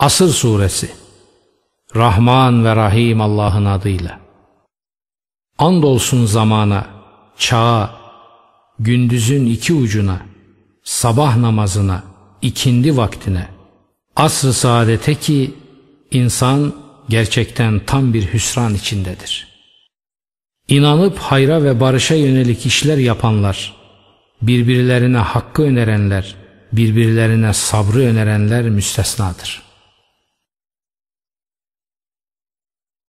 Asır Suresi Rahman ve Rahim Allah'ın adıyla Andolsun zamana, çağa, gündüzün iki ucuna, sabah namazına, ikindi vaktine, asr-ı saadete ki insan gerçekten tam bir hüsran içindedir. İnanıp hayra ve barışa yönelik işler yapanlar, birbirlerine hakkı önerenler, birbirlerine sabrı önerenler müstesnadır.''